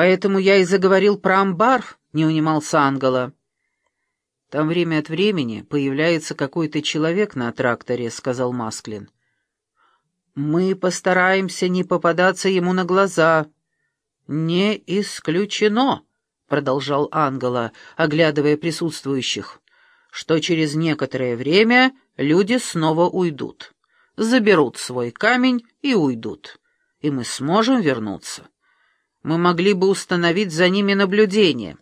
Поэтому я и заговорил про амбар, не унимался Ангела. Там время от времени появляется какой-то человек на тракторе, сказал Масклин. Мы постараемся не попадаться ему на глаза. Не исключено, продолжал Ангела, оглядывая присутствующих, что через некоторое время люди снова уйдут, заберут свой камень и уйдут, и мы сможем вернуться. Мы могли бы установить за ними наблюдение.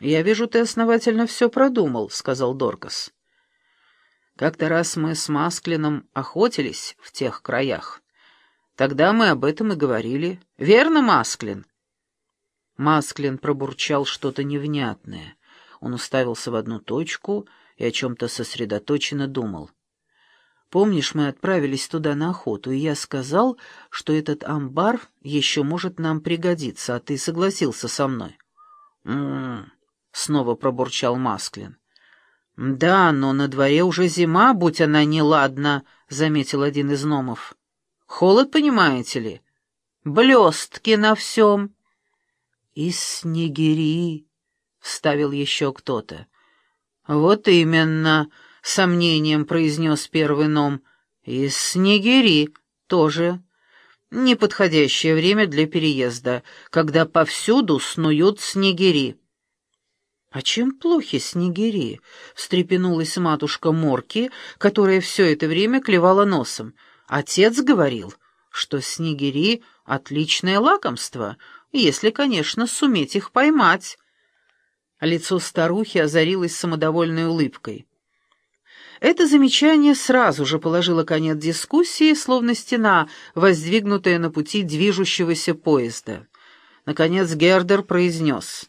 «Я вижу, ты основательно все продумал», — сказал Доркас. «Как-то раз мы с Масклином охотились в тех краях. Тогда мы об этом и говорили. Верно, Масклин?» Масклин пробурчал что-то невнятное. Он уставился в одну точку и о чем-то сосредоточенно думал. Помнишь, мы отправились туда на охоту, и я сказал, что этот амбар еще может нам пригодиться, а ты согласился со мной. «М-м-м», снова пробурчал Масклин. «Да, но на дворе уже зима, будь она неладна», — заметил один из номов. «Холод, понимаете ли? Блестки на всем». «И снегири», — вставил еще кто-то. «Вот именно», сомнением произнес первый ном. «И снегири тоже. Неподходящее время для переезда, когда повсюду снуют снегири». «А чем плохи снегири?» — встрепенулась матушка Морки, которая все это время клевала носом. «Отец говорил, что снегири — отличное лакомство, если, конечно, суметь их поймать». Лицо старухи озарилось самодовольной улыбкой. Это замечание сразу же положило конец дискуссии, словно стена, воздвигнутая на пути движущегося поезда. Наконец Гердер произнес,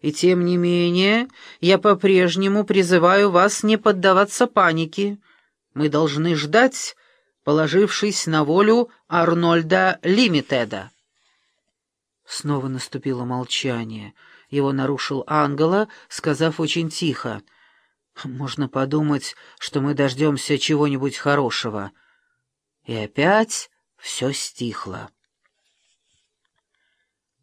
«И тем не менее, я по-прежнему призываю вас не поддаваться панике. Мы должны ждать, положившись на волю Арнольда Лимитеда». Снова наступило молчание. Его нарушил Ангела, сказав очень тихо, — можно подумать, что мы дождемся чего-нибудь хорошего. И опять все стихло.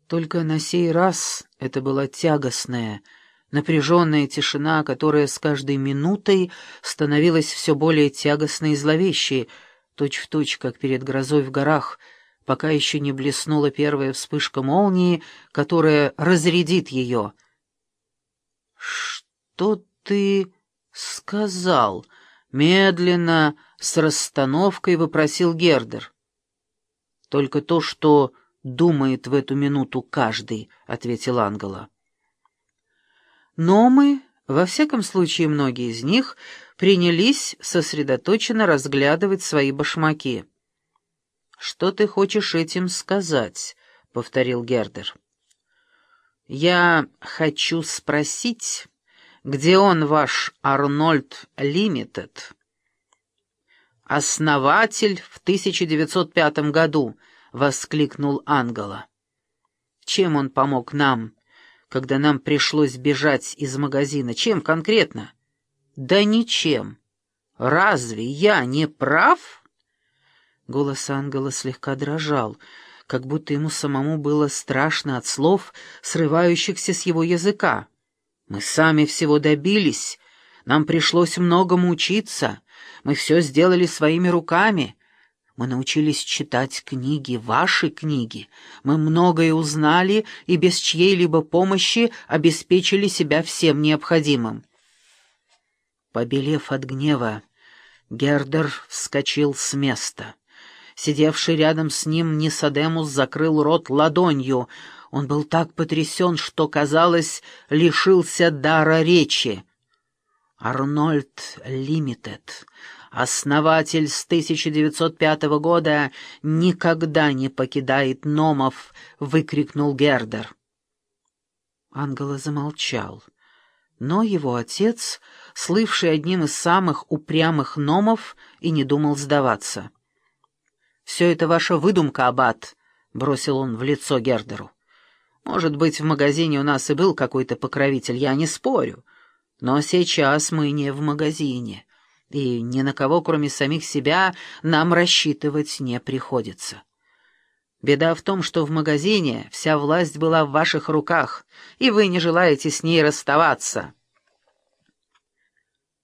Только на сей раз это была тягостная, напряженная тишина, которая с каждой минутой становилась все более тягостной и зловещей, точь-в-точь, точь, как перед грозой в горах, пока еще не блеснула первая вспышка молнии, которая разрядит ее. «Что ты...» «Сказал», — медленно, с расстановкой вопросил Гердер. «Только то, что думает в эту минуту каждый», — ответил Ангела. Но мы, во всяком случае многие из них, принялись сосредоточенно разглядывать свои башмаки. «Что ты хочешь этим сказать?» — повторил Гердер. «Я хочу спросить...» Где он, ваш Арнольд Лимитед? «Основатель в 1905 году», — воскликнул Ангела. «Чем он помог нам, когда нам пришлось бежать из магазина? Чем конкретно?» «Да ничем. Разве я не прав?» Голос Ангела слегка дрожал, как будто ему самому было страшно от слов, срывающихся с его языка. Мы сами всего добились, нам пришлось многому учиться, мы все сделали своими руками. Мы научились читать книги, ваши книги. Мы многое узнали и без чьей-либо помощи обеспечили себя всем необходимым. Побелев от гнева, Гердер вскочил с места. Сидевший рядом с ним Нисадемус закрыл рот ладонью — он был так потрясен, что, казалось, лишился дара речи. Арнольд Лимитед, основатель с 1905 года, никогда не покидает Номов, выкрикнул Гердер. Ангела замолчал, но его отец, слывший одним из самых упрямых Номов, и не думал сдаваться. «Все это ваша выдумка, Аббат», — бросил он в лицо Гердеру. Может быть, в магазине у нас и был какой-то покровитель, я не спорю. Но сейчас мы не в магазине, и ни на кого, кроме самих себя, нам рассчитывать не приходится. Беда в том, что в магазине вся власть была в ваших руках, и вы не желаете с ней расставаться».